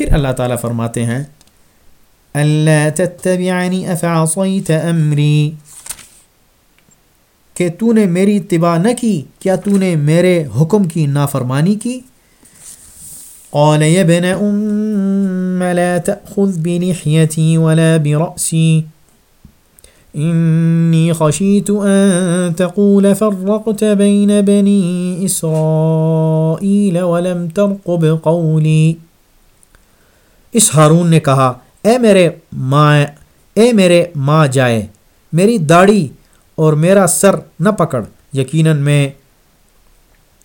پھر اللہ تعالیٰ فرماتے ہیں اللہ تتبعنی افعصیت امری کہ تو نے میری اتباع نہ کی، کیا تو نے میرے حکم کی نافرمانی کی؟ قال يا ابن ام لا تأخذ بلحيتي ولا برأسي۔ إني خشيت أن تقول فرقت بين بني إسرائيل ولم ترقب قولي اس ہارون نے کہا، اے میرے ماں، اے میرے ماں جائے، میری داڑھی اور میرا سر نہ پکڑ۔ یقیناً میں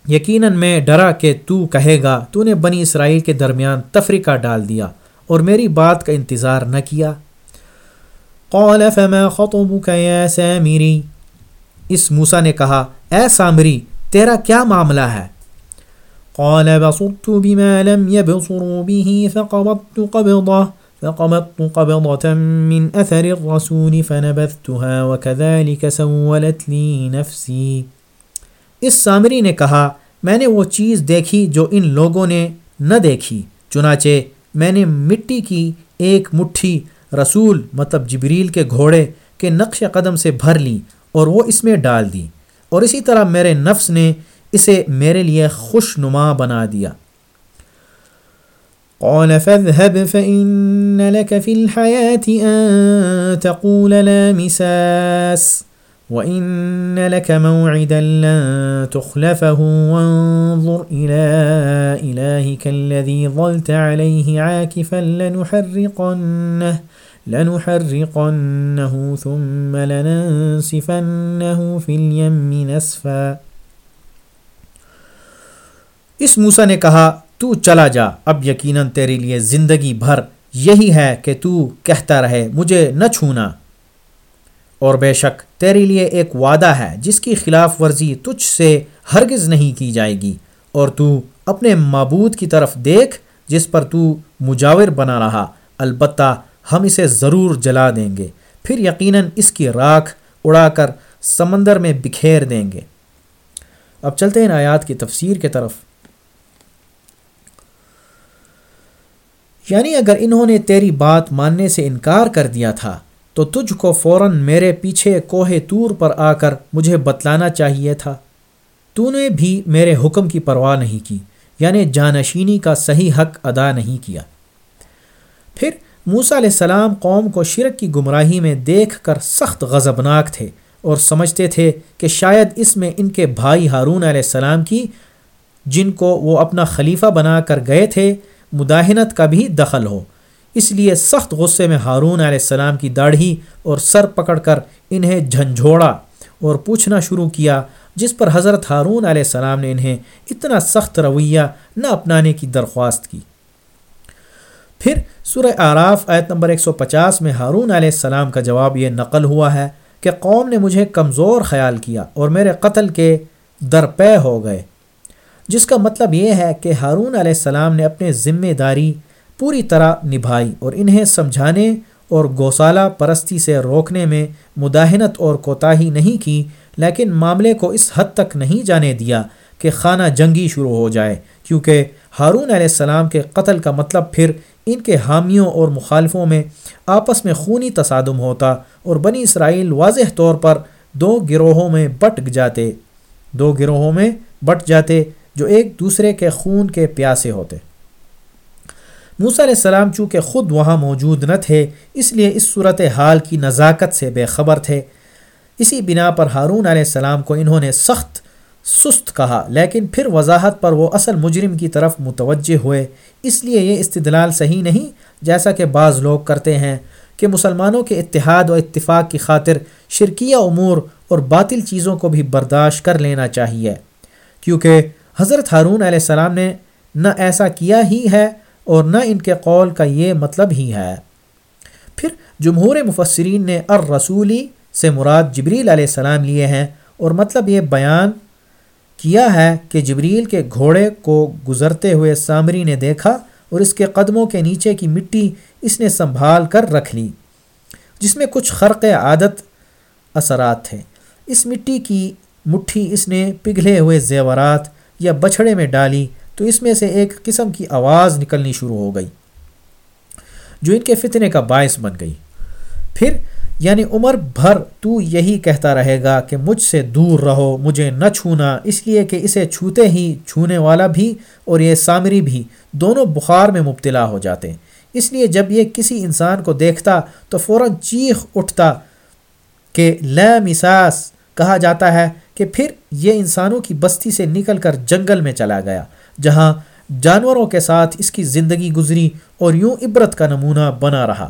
یقیناً میں ڈرا کہ تو کہے گا، تو نے بنی اسرائیل کے درمیان تفریقہ ڈال دیا اور میری بات کا انتظار نہ کیا۔ قال، فما خطبك يا سامری؟ اس موسا نے کہا، اے سامری، تیرا کیا معاملہ ہے؟ قال بصرت بما لم يبصروا به فقبضت قبضة فقبضت قبضة من أثر الرسول فنبذتها وكذلك سولت لي نفسي۔ اس سامری نے کہا، میں نے وہ چیز دیکھی جو ان لوگوں نے نہ دیکھی، چنانچہ میں نے مٹی کی ایک مٹھی رسول مطلب جبریل کے گھوڑے کے نقش قدم سے بھر لی اور وہ اس میں ڈال دی۔ اور اسی طرح میرے نفس نے اسے میرے لیے خوش نما بنا دیا۔ قال، فاذهب، فإن لك في الحياة أن تقول لا مساس، وَإِنَّ لَكَ مَوْعِدًا لَن تُخْلَفَهُ، وَانظُرْ إِلَىٰ إِلَٰهِكَ الَّذِي ظَلْتَ عَلَيْهِ عَاكِفًا لَنُحَرِّقَنَّهُ لَنُحَرِّقَنَّهُ، ثُمَّ لَنَنسِفَنَّهُ فِي الْيَمِّ نَسْفًا. اس موسیٰ نے کہا، تو چلا جا، اب یقیناً تیرے لیے زندگی بھر یہی ہے کہ تو کہتا رہے، مجھے نہ چھونا۔ اور بے شک تیرے لیے ایک وعدہ ہے، جس کی خلاف ورزی تجھ سے ہرگز نہیں کی جائے گی۔ اور تو اپنے معبود کی طرف دیکھ، جس پر تو مجاور بنا رہا۔ البتہ ہم اسے ضرور جلا دیں گے، پھر یقیناً اس کی راکھ اڑا کر سمندر میں بکھیر دیں گے۔ اب چلتے ہیں آیات کی تفسیر کے طرف۔ یعنی اگر انہوں نے تیری بات ماننے سے انکار کر دیا تھا، تو تجھ کو فوراً میرے پیچھے کوہ تور پر آ کر مجھے بتلانا چاہیے تھا۔ تو نے بھی میرے حکم کی پرواہ نہیں کی یعنی جانشینی کا صحیح حق ادا نہیں کیا۔ پھر موسا علیہ السلام قوم کو شرک کی گمراہی میں دیکھ کر سخت غضبناک تھے اور سمجھتے تھے کہ شاید اس میں ان کے بھائی ہارون علیہ السلام کی، جن کو وہ اپنا خلیفہ بنا کر گئے تھے مداحنت کا بھی دخل ہو۔ اس لیے سخت غصے میں ہارون علیہ السلام کی داڑھی اور سر پکڑ کر انہیں جھنجھوڑا اور پوچھنا شروع کیا، جس پر حضرت ہارون علیہ السلام نے انہیں اتنا سخت رویہ نہ اپنانے کی درخواست کی۔ پھر سورہ آراف آیت نمبر 150 میں ہارون علیہ السلام کا جواب یہ نقل ہوا ہے کہ قوم نے مجھے کمزور خیال کیا اور میرے قتل کے درپے ہو گئے۔ جس کا مطلب یہ ہے کہ ہارون علیہ السلام نے اپنے ذمہ داری پوری طرح نبھائی اور انہیں سمجھانے اور گوسالہ پرستی سے روکنے میں مداحنت اور کوتاہی نہیں کی، لیکن معاملے کو اس حد تک نہیں جانے دیا کہ خانہ جنگی شروع ہو جائے، کیونکہ ہارون علیہ السلام کے قتل کا مطلب پھر ان کے حامیوں اور مخالفوں میں آپس میں خونی تصادم ہوتا اور بنی اسرائیل واضح طور پر دو گروہوں میں بٹ جاتے، دو گروہوں میں بٹ جاتے جو ایک دوسرے کے خون کے پیاسے ہوتے۔ موسیٰ علیہ السلام چونکہ خود وہاں موجود نہ تھے، اس لیے اس صورت حال کی نزاکت سے بے خبر تھے۔ اسی بنا پر ہارون علیہ السلام کو انہوں نے سخت سست کہا، لیکن پھر وضاحت پر وہ اصل مجرم کی طرف متوجہ ہوئے۔ اس لیے یہ استدلال صحیح نہیں، جیسا کہ بعض لوگ کرتے ہیں کہ مسلمانوں کے اتحاد و اتفاق کی خاطر شرکیہ امور اور باطل چیزوں کو بھی برداشت کر لینا چاہیے۔ کیونکہ حضرت ہارون علیہ السلام نے نہ ایسا کیا ہی ہے اور نہ ان کے قول کا یہ مطلب ہی ہے۔ پھر جمہور مفسرین نے الرسولی سے مراد جبریل علیہ السلام لیے ہیں اور مطلب یہ بیان کیا ہے کہ جبریل کے گھوڑے کو گزرتے ہوئے سامری نے دیکھا اور اس کے قدموں کے نیچے کی مٹی اس نے سنبھال کر رکھ لی، جس میں کچھ خرق عادت اثرات تھے۔ اس مٹی کی مٹھی اس نے پگھلے ہوئے زیورات یا بچھڑے میں ڈالی تو اس میں سے ایک قسم کی آواز نکلنی شروع ہو گئی، جو ان کے فتنے کا باعث بن گئی۔ پھر یعنی عمر بھر تو یہی کہتا رہے گا کہ مجھ سے دور رہو، مجھے نہ چھونا، اس لیے کہ اسے چھوتے ہی چھونے والا بھی اور یہ سامری بھی دونوں بخار میں مبتلا ہو جاتے۔ اس لیے جب یہ کسی انسان کو دیکھتا تو فوراً چیخ اٹھتا کہ مساس کہا جاتا ہے کہ پھر یہ انسانوں کی بستی سے نکل کر جنگل میں چلا گیا، جہاں جانوروں کے ساتھ اس کی زندگی گزری اور یوں عبرت کا نمونہ بنا رہا۔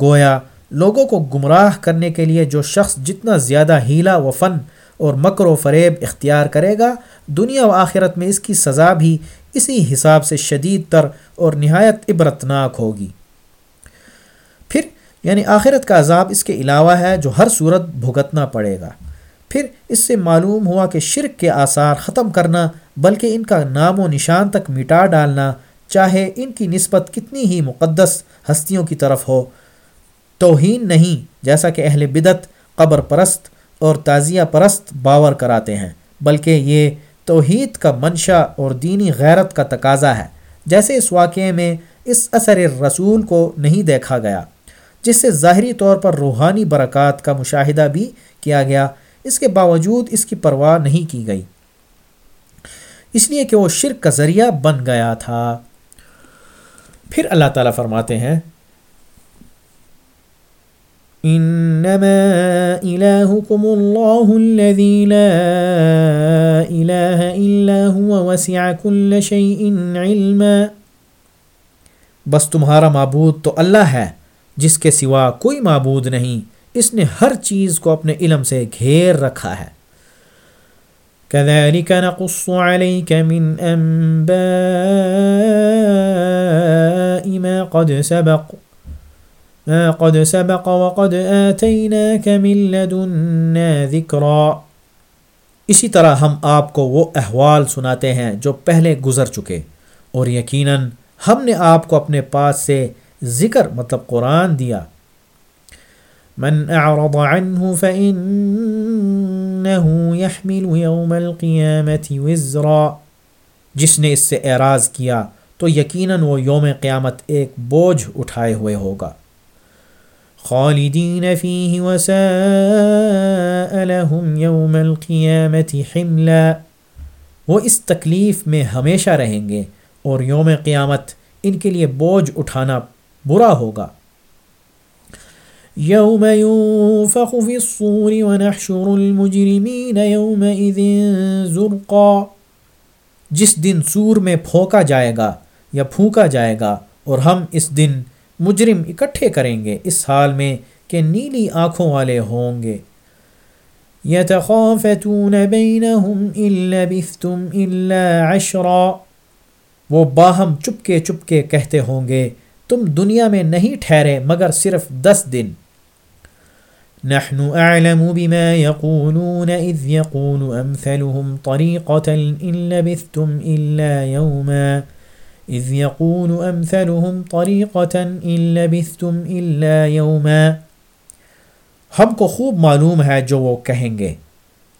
گویا، لوگوں کو گمراہ کرنے کے لیے جو شخص جتنا زیادہ ہیلا و فن اور مکر و فریب اختیار کرے گا، دنیا و آخرت میں اس کی سزا بھی اسی حساب سے شدید تر اور نہایت عبرتناک ہوگی۔ پھر یعنی آخرت کا عذاب اس کے علاوہ ہے جو ہر صورت بھگتنا پڑے گا۔ پھر اس سے معلوم ہوا کہ شرک کے آثار ختم کرنا، بلکہ ان کا نام و نشان تک مٹا ڈالنا چاہے ان کی نسبت کتنی ہی مقدس ہستیوں کی طرف ہو۔ توہین نہیں، جیسا کہ اہل بدت قبر پرست اور تعزیہ پرست باور کراتے ہیں، بلکہ یہ توحید کا منشا اور دینی غیرت کا تقاضا ہے۔ جیسے اس واقعے میں اس اثر رسول کو نہیں دیکھا گیا، جس سے ظاہری طور پر روحانی برکات کا مشاہدہ بھی کیا گیا۔ اس کے باوجود اس کی پرواہ نہیں کی گئی۔ اس لیے کہ وہ شرک کا ذریعہ بن گیا تھا۔ پھر اللہ تعالیٰ فرماتے ہیں، انما الهكم الله الذي لا اله الا هو وسع كل شيء علما۔ بس تمہارا معبود تو اللہ ہے، جس کے سوا کوئی معبود نہیں۔ اس نے ہر چیز کو اپنے علم سے گھیر رکھا ہے۔ كذلك نقص عليك من انباء ما قد سبق قد سبق وقد آتيناك من لدنا ذكرا اسی طرح ہم آپ کو وہ احوال سناتے ہیں جو پہلے گزر چکے۔ اور یقیناً ہم نے آپ کو اپنے پاس سے ذکر مطلب قرآن دیا۔ من اعرض عنه فإنه يحمل يوم القيامة وزرا۔ جس نے اس سے اعراض کیا تو یقیناً وہ یوم قیامت ایک بوجھ اٹھائے ہوئے ہوگا۔ خالدین فیہ وساء لهم یوم القیامت حملا۔ وہ اس تکلیف میں ہمیشہ رہیں گے اور یوم قیامت ان کے لیے بوجھ اٹھانا برا ہوگا۔ یوم ينفخ في الصور ونحشر المجرمین يومئذ زرقا۔ جس دن سور میں پھونکا جائے گا یا پھونکا جائے گا، اور ہم اس دن مجرم اکٹھے کریں گے اس حال میں کہ نیلی آنکھوں والے ہوں گے۔ یتخافتون بینہم الا بثتم الا عشرا۔ وہ باہم چپکے چپکے کہتے ہوں گے، تم دنیا میں نہیں ٹھہرے مگر صرف دس دن۔ نحن اعلم بما يقولون اذ يقول امثلهم طريقة ان لبثتم الا يوما. اذ يقول امثلهم طريقة ان لبثتم الا يوما. ہم کو خوب معلوم ہے جو وہ کہیں گے.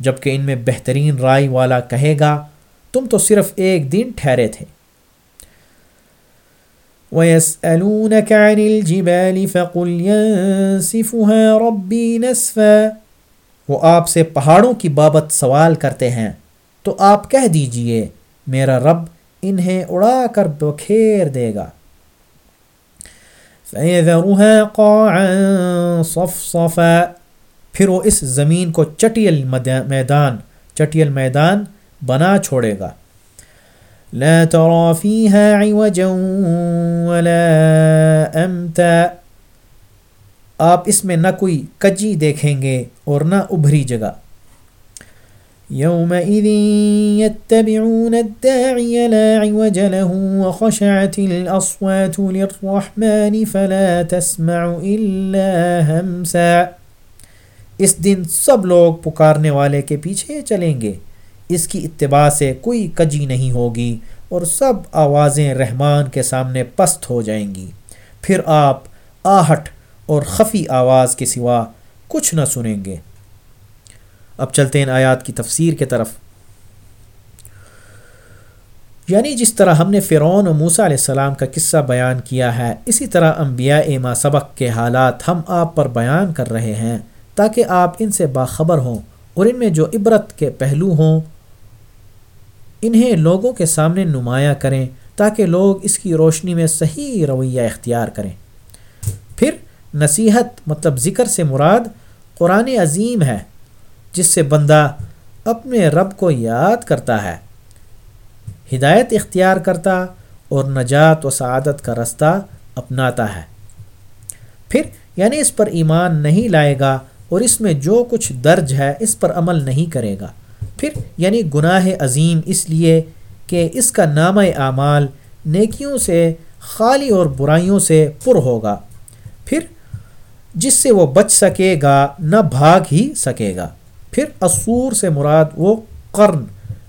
جبکہ ان میں بہترین رائے والا کہے گا، تم تو صرف ایک دن ٹھہرے تھے۔ وَيَسْأَلُونَكَ عَنِ الْجِبَالِ فَقُلْ يَنسِفُهَا رَبِّي نَسْفًا۔ وہ آپ سے پہاڑوں کی بابت سوال کرتے ہیں۔ تو آپ کہہ دیجیے، میرا رب انہیں اڑا کر بکھیر دے گا۔ فَيَذَرُهَا قَاعًا صَفْصَفًا۔ پھر وہ اس زمین کو چٹیل میدان چٹیل میدان بنا چھوڑے گا۔ لا ترى فيها عوجا ولا امتا آپ اس میں نہ کوئی کجی دیکھیں گے اور نہ ابھری جگہ۔ يومئذ يتبعون الداعي لا عوج له وخشعت الأصوات للرحمن فلا تسمع إلا همسا۔ اس دن سب لوگ پکارنے والے کے پیچھے چلیں گے۔ اس کی اتباع سے کوئی کجی نہیں ہوگی اور سب آوازیں رحمان کے سامنے پست ہو جائیں گی۔ پھر آپ آہٹ اور خفی آواز کے سوا کچھ نہ سنیں گے۔ اب چلتے ہیں آیات کی تفسیر کے طرف۔ یعنی جس طرح ہم نے فرعون و موسیٰ علیہ السلام کا قصہ بیان کیا ہے، اسی طرح انبیاء ما سبق کے حالات ہم آپ پر بیان کر رہے ہیں تاکہ آپ ان سے باخبر ہوں اور ان میں جو عبرت کے پہلو ہوں انہیں لوگوں کے سامنے نمایاں کریں تاکہ لوگ اس کی روشنی میں صحیح رویہ اختیار کریں۔ پھر نصیحت مطلب ذکر سے مراد قرآن عظیم ہے، جس سے بندہ اپنے رب کو یاد کرتا ہے، ہدایت اختیار کرتا اور نجات و سعادت کا رستہ اپناتا ہے۔ پھر یعنی اس پر ایمان نہیں لائے گا اور اس میں جو کچھ درج ہے اس پر عمل نہیں کرے گا۔ پھر یعنی گناہ عظیم اس لیے کہ اس کا نام اعمال نیکیوں سے، خالی اور برائیوں سے پر ہوگا۔ پھر جس سے وہ بچ سکے گا، نہ بھاگ ہی سکے گا۔ پھر اصور سے مراد وہ قرن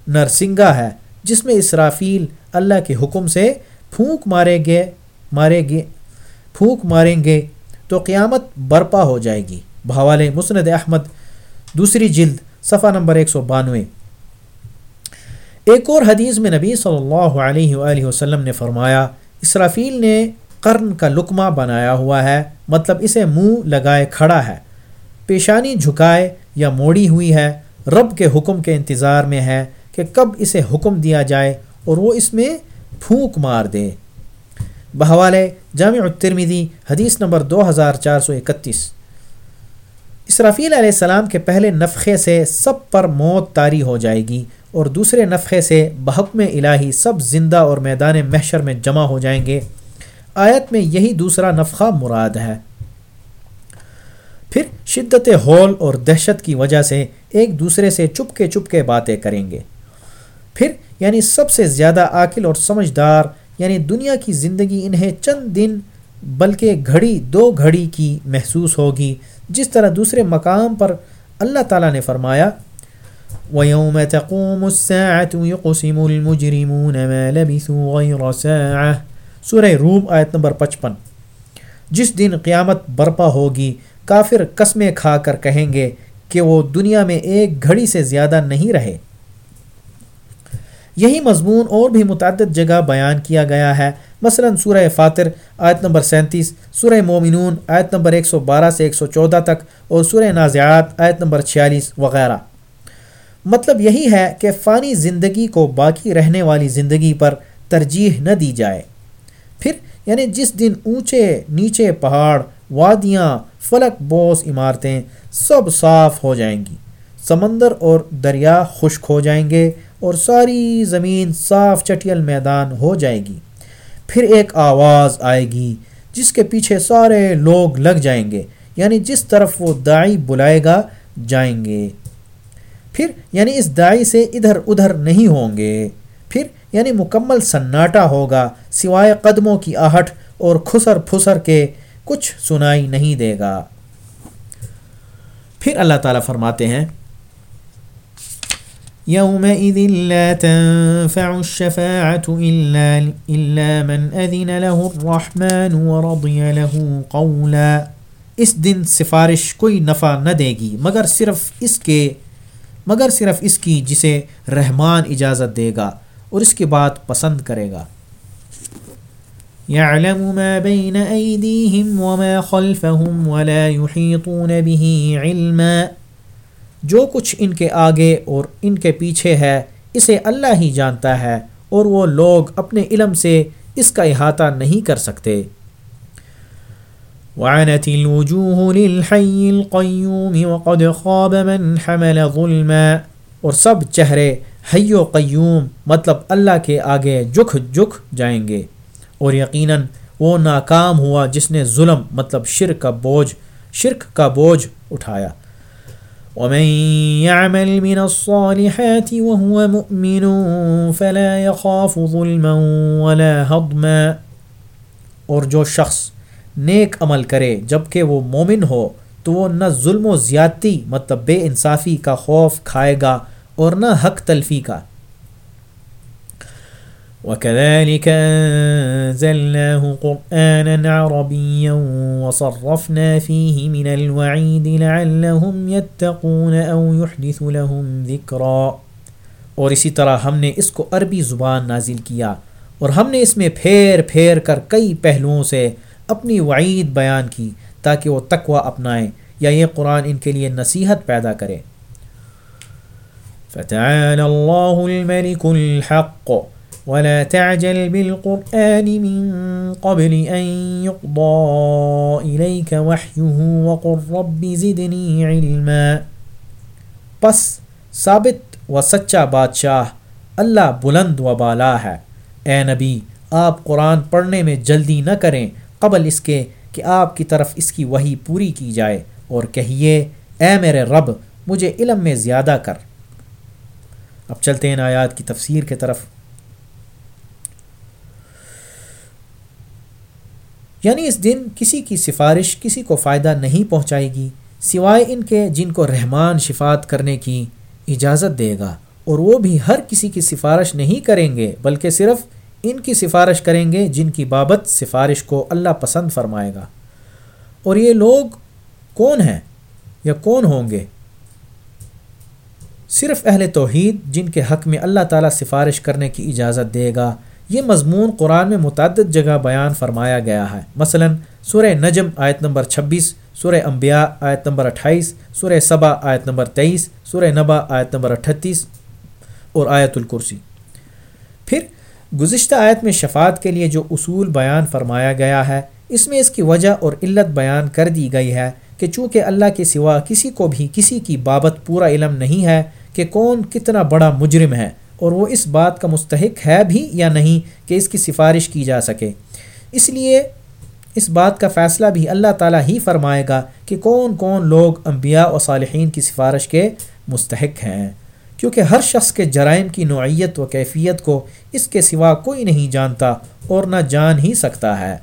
نرسنگا ہے، جس میں اسرافیل اللہ کے حکم سے پھونک مارے گے مارے گے، پھونک ماریں گے تو قیامت برپا ہو جائے گی۔ بھوالے مسند احمد، دوسری جلد صفحہ نمبر ایک سو بانوے۔ ایک اور حدیث میں نبی صلی اللہ علیہ وآلہ وسلم نے فرمایا، اسرافیل نے قرن کا لکمہ بنایا ہوا ہے مطلب اسے منہ لگائے کھڑا ہے۔ پیشانی جھکائے یا موڑی ہوئی ہے، رب کے حکم کے انتظار میں ہے کہ کب اسے حکم دیا جائے اور وہ اس میں پھونک مار دے۔ بحوالے جامع الترمیدی حدیث نمبر دو ہزار چار سو اکتیس۔ اسرافیل علیہ السلام کے پہلے نفخے سے سب پر موت طاری ہو جائے گی اور دوسرے نفخے سے بحکم الہی سب زندہ اور میدان محشر میں جمع ہو جائیں گے۔ آیت میں یہی دوسرا نفخہ مراد ہے۔ پھر شدت ہول اور دہشت کی وجہ سے ایک دوسرے سے چپ کے چپ کے باتیں کریں گے۔ پھر یعنی سب سے زیادہ عاقل اور سمجھدار یعنی دنیا کی زندگی انہیں چند دن بلکہ گھڑی دو گھڑی کی محسوس ہوگی۔ جس طرح دوسرے مقام پر اللہ تعالیٰ نے فرمایا، وَيَوْمَ تَقُومُ السَّاعَةُ يُقْسِمُ الْمُجْرِمُونَ مَا لَبِثُوا غَيْرَ سَاعَةِ۔ سورہ روم آیت نمبر پچپن۔ جس دن قیامت برپا ہوگی، کافر قسمیں کھا کر کہیں گے کہ وہ دنیا میں ایک گھڑی سے زیادہ نہیں رہے۔ یہی مضمون اور بھی متعدد جگہ بیان کیا گیا ہے۔ مثلا سورہ فاتر آیت نمبر سینتیس، سورہ مومنون آیت نمبر ایک سو بارہ سے ایک سو چودہ تک اور سورہ نازعات آیت نمبر چھیالیس وغیرہ۔ مطلب یہی ہے کہ فانی زندگی کو باقی رہنے والی زندگی پر ترجیح نہ دی جائے۔ پھر یعنی جس دن اونچے نیچے پہاڑ، وادیاں، فلک، بوس، عمارتیں سب صاف ہو جائیں گی، سمندر اور دریا خشک ہو جائیں گے۔ اور ساری زمین صاف چٹیل میدان ہو جائے گی۔ پھر ایک آواز آئے گی جس کے پیچھے سارے لوگ لگ جائیں گے یعنی جس طرف وہ دائی بلائے گا، جائیں گے۔ پھر یعنی اس دائی سے ادھر ادھر نہیں ہوں گے۔ پھر یعنی مکمل سناٹا ہوگا، سوائے قدموں کی آہٹ اور کھسر پھسر کے کچھ سنائی نہیں دے گا۔ پھر اللہ تعالیٰ فرماتے ہیں يومئذ لا تنفع الشفاعة إلا, إلا من أذن له الرحمن ورضي له قولا۔ اس دن سفارش کوئی نفع نہ دے گی مگر صرف اس کے مگر صرف اس کی جسے رحمان اجازت دے گا اور اس کی بات پسند کرے گا۔ يعلم ما بين أيديهم وما خلفهم ولا يحيطون به علما۔ جو کچھ ان کے آگے اور ان کے پیچھے ہے، اسے اللہ ہی جانتا ہے اور وہ لوگ اپنے علم سے اس کا احاطہ نہیں کر سکتے۔ وعنت الوجوه للحي القيوم وقد خاب من حمل ظلما اور سب چہرے حی و قیوم مطلب اللہ کے آگے جھک جھک جائیں گے۔ اور یقیناً وہ ناکام ہوا جس نے ظلم مطلب شرک کا بوجھ، شرک کا بوجھ اٹھایا۔ ومن يعمل من الصالحات وهو مؤمن فلا يخاف ظلما ولا هضما اور جو شخص نیک عمل کرے جبکہ وہ مومن ہو تو وہ نہ ظلم و زیادتی مطلب بے انصافی کا خوف کھائے گا اور نہ حق تلفی کا وكذلك أنزلناه قرآنا عربيا وصرفنا فيه من الوعيد لعلهم يتقون أو يحدث لهم ذكرا۔ اور اسی طرح ہم نے اس کو عربی زبان نازل کیا اور ہم نے اس میں پھیر پھیر کر کئی پہلوؤں سے اپنی وعید بیان کی تاکہ وہ تقوی اپنائیں یا یہ قرآن ان کے لیے نصیحت پیدا کرے۔ فتعالى الله الملك الحق۔ ولا تعجل بالقرآن من قبل أن يقضى إليك وحيه وقل رب زدني علما. پس ثابت و سچا بادشاہ اللہ بلند و بالا ہے۔ اے نبی، آپ قرآن پڑھنے میں جلدی نہ کریں قبل اس کے کہ آپ کی طرف اس کی وہی پوری کی جائے اور کہیے، اے میرے رب، مجھے علم میں زیادہ کر۔ اب چلتے ہیں آیات کی تفسیر کے طرف۔ یعنی اس دن کسی کی سفارش کسی کو فائدہ نہیں پہنچائے گی، سوائے ان کے جن کو رحمان شفات کرنے کی اجازت دے گا۔ اور وہ بھی ہر کسی کی سفارش نہیں کریں گے، بلکہ صرف ان کی سفارش کریں گے جن کی بابت سفارش کو اللہ پسند فرمائے گا۔ اور یہ لوگ کون ہیں یا کون ہوں گے؟ صرف اہل توحید جن کے حق میں اللہ تعالیٰ سفارش کرنے کی اجازت دے گا۔ یہ مضمون قرآن میں متعدد جگہ بیان فرمایا گیا ہے۔ مثلا، سورہ نجم آیت نمبر چھبیس، سورہ انبیاء آیت نمبر اٹھائیس، سورہ صبا آیت نمبر تیئیس، سورہ نبا آیت نمبر اٹھتیس اور آیت الکرسی۔ پھر، گزشتہ آیت میں شفاعت کے لیے جو اصول بیان فرمایا گیا ہے، اس میں اس کی وجہ اور علت بیان کر دی گئی ہے کہ چونکہ اللہ کے سوا کسی کو بھی کسی کی بابت پورا علم نہیں ہے کہ کون کتنا بڑا مجرم ہے۔ اور وہ اس بات کا مستحق ہے بھی یا نہیں کہ اس کی سفارش کی جا سکے۔ اس لیے اس بات کا فیصلہ بھی اللہ تعالیٰ ہی فرمائے گا کہ کون کون لوگ انبیاء و صالحین کی سفارش کے مستحق ہیں۔ کیونکہ ہر شخص کے جرائم کی نوعیت و کیفیت کو اس کے سوا کوئی نہیں جانتا اور نہ جان ہی سکتا ہے۔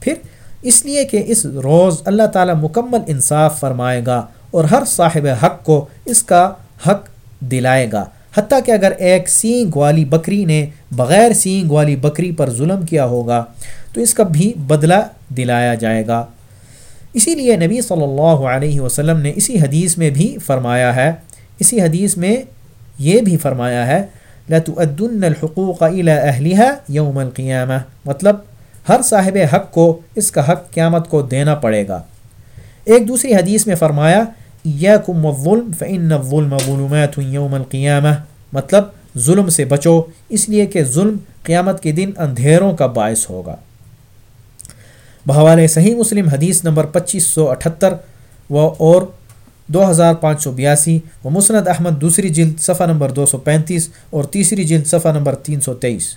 پھر اس لیے کہ اس روز اللہ تعالیٰ مکمل انصاف فرمائے گا اور ہر صاحب حق کو اس کا حق دلائے گا۔ حتیٰ کہ اگر ایک سینگ والی بکری نے بغیر سینگ والی بکری پر ظلم کیا ہوگا، تو اس کا بھی بدلہ دلایا جائے گا۔ اسی لیے نبی صلی اللہ علیہ وسلم نے اسی حدیث میں بھی فرمایا ہے، اسی حدیث میں یہ بھی فرمایا ہے لَتُؤَدُّنَّ الْحُقُوقَ إِلَىٰ أَهْلِهَا يَوْمَ الْقِيَامَةِ مطلب ہر صاحب حق کو، اس کا حق قیامت کو دینا پڑے گا۔ ایک دوسری حدیث میں فرمایا یا کم ظلم فن ظلمات یوم القیامہ مطلب ظلم سے بچو، اس لیے کہ ظلم قیامت کے دن اندھیروں کا باعث ہوگا۔ بحوال صحیح مسلم حدیث نمبر پچیس سو اٹھتر و اور دو ہزار پانچ سو بیاسی و مسند احمد دوسری جلد صفحہ نمبر دو سو پینتیس اور تیسری جلد صفحہ نمبر تین سو تیئیس۔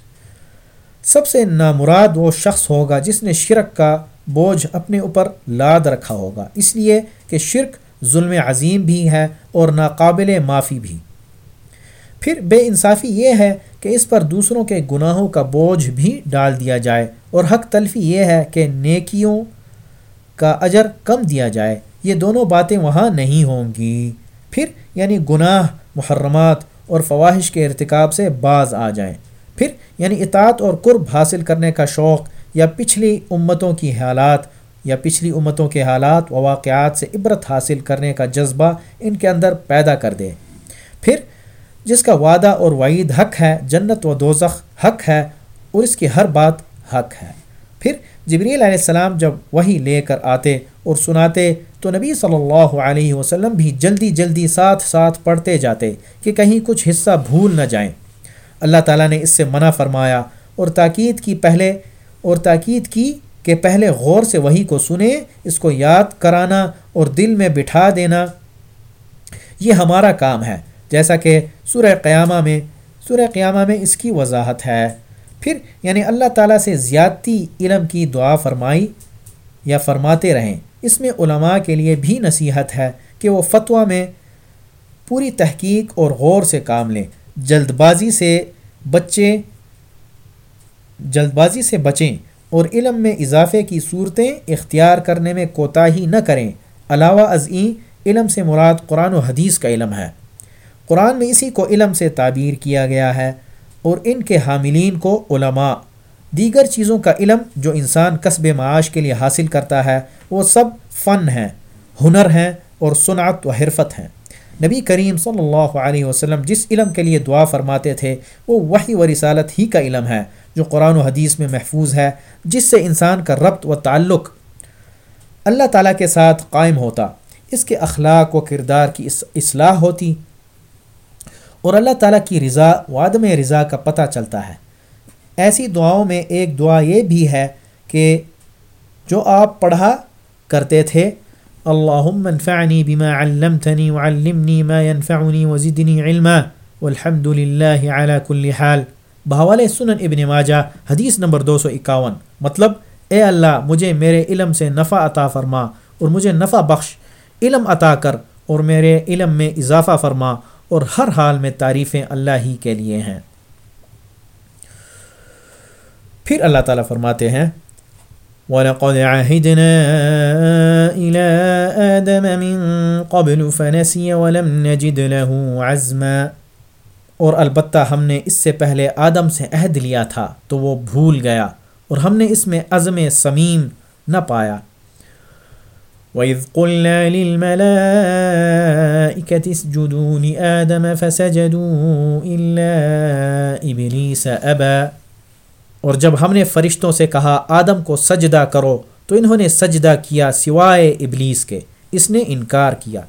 سب سے نامراد وہ شخص ہوگا جس نے شرک کا بوجھ اپنے اوپر لاد رکھا ہوگا، اس لیے کہ شرک ظلم عظیم بھی ہے اور ناقابل معافی بھی۔ پھر بے انصافی یہ ہے کہ اس پر دوسروں کے گناہوں کا بوجھ بھی ڈال دیا جائے اور حق تلفی یہ ہے کہ نیکیوں کا اجر کم دیا جائے۔ یہ دونوں باتیں وہاں نہیں ہوں گی۔ پھر یعنی گناہ، محرمات اور فواہش کے ارتکاب سے باز آ جائیں۔ پھر یعنی اطاعت اور قرب حاصل کرنے کا شوق یا پچھلی امتوں کی حالات یا پچھلی امتوں کے حالات و واقعات سے عبرت حاصل کرنے کا جذبہ ان کے اندر پیدا کر دے۔ پھر جس کا وعدہ اور وعید حق ہے، جنت و دوزخ حق ہے اور اس کی ہر بات حق ہے۔ پھر جبریل علیہ السلام جب وہی لے کر آتے اور سناتے، تو نبی صلی اللہ علیہ وسلم بھی جلدی جلدی ساتھ ساتھ پڑھتے جاتے کہ کہیں کچھ حصہ بھول نہ جائیں۔ اللہ تعالیٰ نے اس سے منع فرمایا اور تاکید کی پہلے اور تاکید کی کہ پہلے غور سے وہی کو سنیں، اس کو یاد کرانا اور دل میں بٹھا دینا۔ یہ ہمارا کام ہے۔ جیسا کہ سورہ قیامہ میں، سورہ قیامہ میں اس کی وضاحت ہے۔ پھر یعنی اللہ تعالیٰ سے زیادتی علم کی دعا فرمائی یا فرماتے رہیں۔ اس میں علماء کے لیے بھی نصیحت ہے کہ وہ فتویٰ میں پوری تحقیق اور غور سے کام لیں۔ جلد بازی سے بچے جلد بازی سے بچیں۔ اور علم میں اضافے کی صورتیں اختیار کرنے میں کوتاہی نہ کریں۔ علاوہ ازیں علم سے مراد قرآن و حدیث کا علم ہے۔ قرآن میں اسی کو علم سے تعبیر کیا گیا ہے اور ان کے حاملین کو علماء۔ دیگر چیزوں کا علم جو انسان قصب معاش کے لیے حاصل کرتا ہے، وہ سب فن ہیں، ہنر ہیں اور صنعت و حرفت ہیں۔ نبی کریم صلی اللہ علیہ وسلم جس علم کے لیے دعا فرماتے تھے، وہ وہی و رسالت ہی کا علم ہے۔ جو قرآن و حدیث میں محفوظ ہے، جس سے انسان کا ربط و تعلق اللہ تعالیٰ کے ساتھ قائم ہوتا۔ اس کے اخلاق و کردار کی اصلاح ہوتی۔ اور اللہ تعالیٰ کی رضا و عدم رضا کا پتہ چلتا ہے۔ ایسی دعاؤں میں ایک دعا یہ بھی ہے کہ جو آپ پڑھا کرتے تھے اللهم انفعني بما علمتني وعلمني ما ينفعني وزدني علما والحمد لله على كل حال۔ بحوال سنن ابن ماجہ، حدیث نمبر دو سو اکاون۔ مطلب اے اللہ، مجھے میرے علم سے نفع عطا فرما اور مجھے نفع بخش، علم عطا کر اور میرے علم میں اضافہ فرما اور ہر حال میں تعریفیں اللہ ہی کے لیے ہیں۔ پھر اللہ تعالیٰ فرماتے ہیں، وَلَقَدْ عَهِدْنَا إِلَىٰ آدَمَ مِن قَبْلُ فَنَسِيَ وَلَمْ نَجِدْ لَهُ عَزْمًا۔ اور البتہ ہم نے اس سے پہلے آدم سے عہد لیا تھا تو وہ بھول گیا اور ہم نے اس میں عزم سمیم نہ پایا۔ وَإِذْ قُلْنَا لِلْمَلَائِكَةِ اسْجُدُوا لِآدَمَ فَسَجَدُوا إِلَّا إِبْلِيسَ أَبَى۔ اور جب ہم نے فرشتوں سے کہا، آدم کو سجدہ کرو، تو انہوں نے سجدہ کیا سوائے ابلیس کے۔ اس نے انکار کیا۔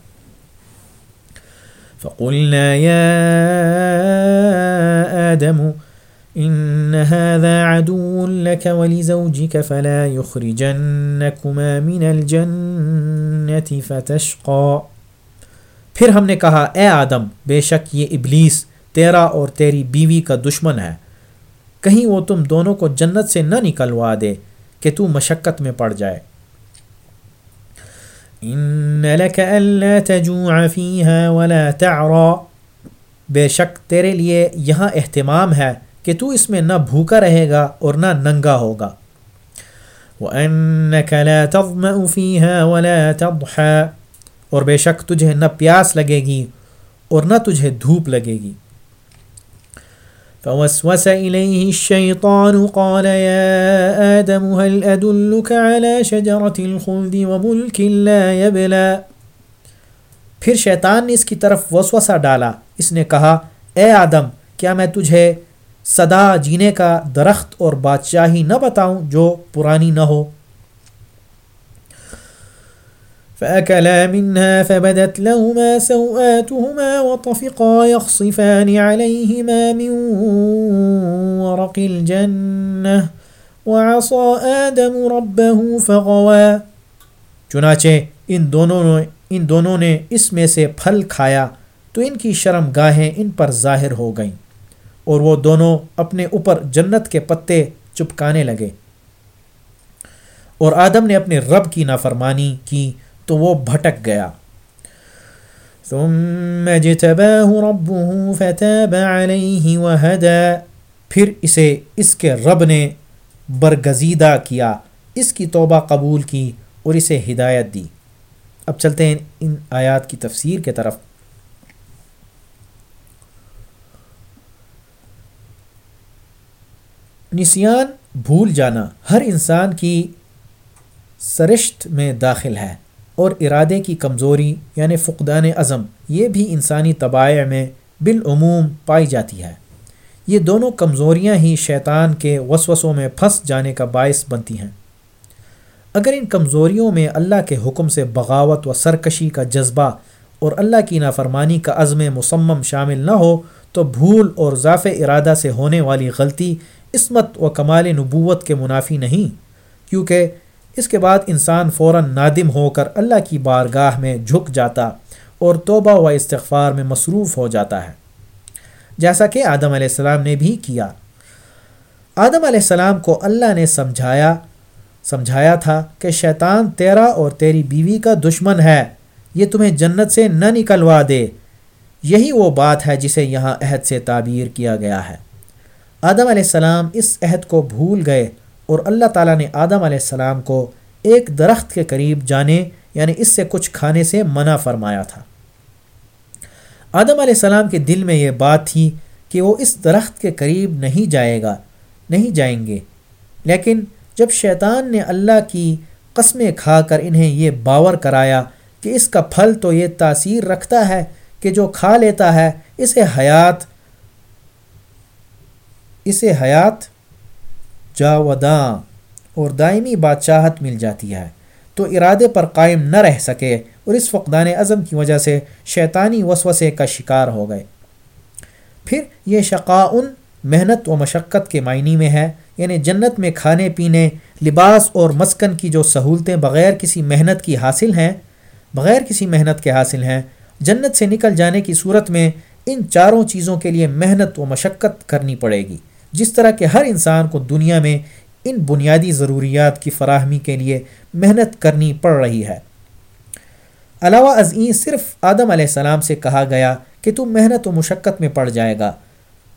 فقلنا يا آدم إن هذا عدو لك ولزوجك فلا يخرجنكما من الجنة فتشقى۔ پھر ہم نے کہا، اے آدم، بے شک یہ ابلیس تیرا اور تیری بیوی کا دشمن ہے۔ کہیں وہ تم دونوں کو جنت سے نہ نکلوا دے کہ تو مشقت میں پڑ جائے۔ ان لك الا تجوع فيها ولا تعرى. بے شک تیرے لیے یہاں اہتمام ہے کہ تو اس میں نہ بھوکا رہے گا اور نہ ننگا ہوگا. وانك لا تظمأ فيها ولا تضحى. اور بے شک تجھے نہ پیاس لگے گی اور نہ تجھے دھوپ لگے گی. فوسوس إليه الشيطان قال يا آدم هل أدلك على شجرة الخلد وملك لا يبلى؟ پھر شیطان نے اس کی طرف وسوسہ ڈالا۔ اس نے کہا، اے آدم، کیا میں تجھے صدا جینے کا درخت اور بادشاہی نہ بتاؤں جو پرانی نہ ہو؟ فأكلا منها فبدت لهما سوآتهما وطفقا يخصفان عليهما من ورق الجنة وعصى آدم ربه فغوى. چنانچہ ان دونوں نے ان دونوں نے اس میں سے پھل کھایا تو ان کی شرم گاہیں ان پر ظاہر ہو گئیں اور وہ دونوں اپنے اوپر جنت کے پتے چپکانے لگے اور آدم نے اپنے رب کی نافرمانی کی تو وہ بھٹک گیا۔ ثم اجتباه ربه فتاب عليه وهدى۔ پھر اسے اس کے رب نے برگزیدہ کیا، اس کی توبہ قبول کی اور اسے ہدایت دی۔ اب چلتے ہیں ان آیات کی تفسیر کے طرف۔ نسیان، بھول جانا، ہر انسان کی سرشت میں داخل ہے۔ اور ارادے کی کمزوری یعنی فقدان عزم، یہ بھی انسانی طبائع میں بالعموم پائی جاتی ہے۔ یہ دونوں کمزوریاں ہی شیطان کے وسوسوں میں پھنس جانے کا باعث بنتی ہیں۔ اگر ان کمزوریوں میں اللہ کے حکم سے بغاوت و سرکشی کا جذبہ اور اللہ کی نافرمانی کا عزم مصمم شامل نہ ہو، تو بھول اور ضعف ارادہ سے ہونے والی غلطی، عصمت و کمال نبوت کے منافی نہیں، کیونکہ اس کے بعد انسان فوراً نادم ہو کر اللہ کی بارگاہ میں جھک جاتا اور توبہ و استغفار میں مصروف ہو جاتا ہے۔ جیسا کہ آدم علیہ السلام نے بھی کیا۔ آدم علیہ السلام کو اللہ نے سمجھایا سمجھایا تھا کہ شیطان تیرا اور تیری بیوی کا دشمن ہے، یہ تمہیں جنت سے نہ نکلوا دے۔ یہی وہ بات ہے جسے یہاں عہد سے تعبیر کیا گیا ہے۔ آدم علیہ السلام اس عہد کو بھول گئے۔ اور اللہ تعالیٰ نے آدم علیہ السلام کو ایک درخت کے قریب جانے یعنی اس سے کچھ کھانے سے منع فرمایا تھا۔ آدم علیہ السلام کے دل میں یہ بات تھی کہ وہ اس درخت کے قریب نہیں جائے گا، نہیں جائیں گے۔ لیکن جب شیطان نے اللہ کی قسمیں کھا کر انہیں یہ باور کرایا کہ اس کا پھل تو یہ تاثیر رکھتا ہے کہ جو کھا لیتا ہے، اسے حیات اسے حیات جاوداں اور دائمی بادشاہت مل جاتی ہے۔ تو ارادے پر قائم نہ رہ سکے، اور اس فقدان عزم کی وجہ سے شیطانی وسوسے کا شکار ہو گئے۔ پھر یہ شقاؤن محنت و مشقت کے معنی میں ہے یعنی جنت میں کھانے پینے، لباس اور مسکن کی جو سہولتیں بغیر کسی محنت کی حاصل ہیں، بغیر کسی محنت کے حاصل ہیں، جنت سے نکل جانے کی صورت میں ان چاروں چیزوں کے لیے محنت و مشقت کرنی پڑے گی۔ جس طرح کہ ہر انسان کو دنیا میں ان بنیادی ضروریات کی فراہمی کے لیے محنت کرنی پڑ رہی ہے۔ علاوہ ازیں صرف آدم علیہ السلام سے کہا گیا کہ تم محنت و مشقت میں پڑ جائے گا۔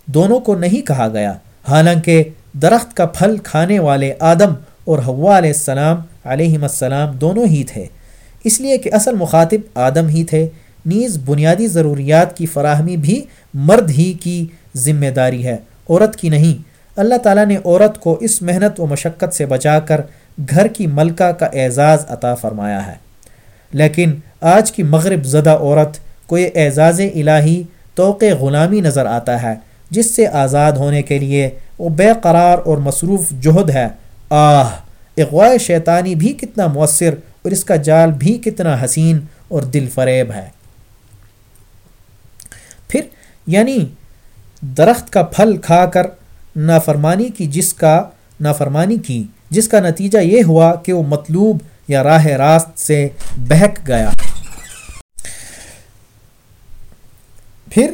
دونوں کو نہیں کہا گیا، حالانکہ درخت کا پھل کھانے والے آدم اور ہوا علیہ السلام علیہ السلام دونوں ہی تھے۔ اس لیے کہ اصل مخاطب آدم ہی تھے۔ نیز بنیادی ضروریات کی فراہمی بھی مرد ہی کی ذمہ داری ہے۔ عورت کی نہیں۔ اللہ تعالیٰ نے عورت کو اس محنت و مشقت سے بچا کر گھر کی ملکہ کا اعزاز عطا فرمایا ہے۔ لیکن آج کی مغرب زدہ عورت کو یہ اعزاز الہی توقع غلامی نظر آتا ہے، جس سے آزاد ہونے کے لیے وہ بے قرار اور مصروف جہد ہے۔ آہ اغوائے شیطانی بھی کتنا مؤثر اور اس کا جال بھی کتنا حسین اور دل فریب ہے۔ پھر یعنی درخت کا پھل کھا کر نافرمانی کی، جس کا نافرمانی کی، جس کا نتیجہ یہ ہوا کہ وہ مطلوب یا راہ راست سے بہک گیا۔ پھر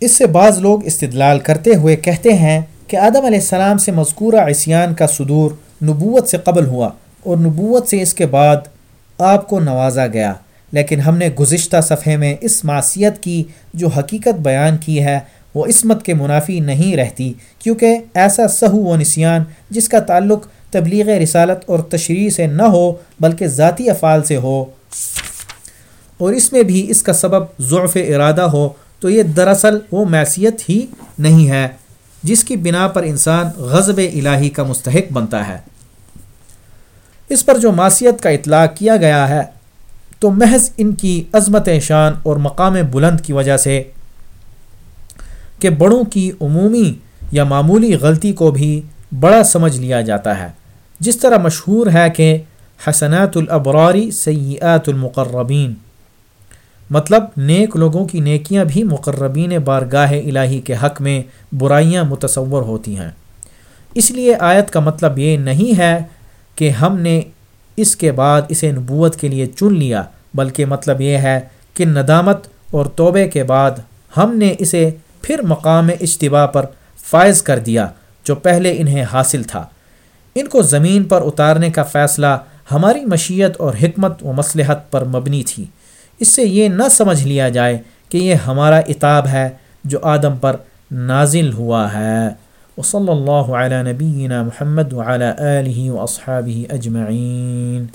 اس سے بعض لوگ استدلال کرتے ہوئے کہتے ہیں کہ آدم علیہ السلام سے مذکورہ عصیان کا صدور نبوت سے قبل ہوا اور نبوت سے اس کے بعد آپ کو نوازا گیا۔ لیکن ہم نے گزشتہ صفحے میں اس معصیت کی جو حقیقت بیان کی ہے، وہ عصمت کے منافی نہیں رہتی، کیونکہ ایسا سہو و نسیان جس کا تعلق تبلیغ رسالت اور تشریح سے نہ ہو، بلکہ ذاتی افعال سے ہو۔ اور اس میں بھی اس کا سبب ضعف ارادہ ہو، تو یہ دراصل وہ معصیت ہی نہیں ہے، جس کی بنا پر انسان غضب الہی کا مستحق بنتا ہے۔ اس پر جو معصیت کا اطلاق کیا گیا ہے تو محض ان کی عظمت شان اور مقام بلند کی وجہ سے کہ بڑوں کی عمومی یا معمولی غلطی کو بھی بڑا سمجھ لیا جاتا ہے۔ جس طرح مشہور ہے کہ حسنات الابراری سیئات المقربین۔ مطلب نیک لوگوں کی نیکیاں بھی مقربین بارگاہ الہی کے حق میں برائیاں متصور ہوتی ہیں۔ اس لیے آیت کا مطلب یہ نہیں ہے کہ ہم نے اس کے بعد اسے نبوت کے لیے چن لیا، بلکہ مطلب یہ ہے کہ ندامت اور توبے کے بعد ہم نے اسے پھر مقام اجتباع پر فائز کر دیا، جو پہلے انہیں حاصل تھا۔ ان کو زمین پر اتارنے کا فیصلہ ہماری مشیت اور حکمت و مصلحت پر مبنی تھی۔ اس سے یہ نہ سمجھ لیا جائے کہ یہ ہمارا اتاب ہے جو آدم پر نازل ہوا ہے۔ وصلی اللہ علیہ نبینا محمد وعلی آلہ و اجمعین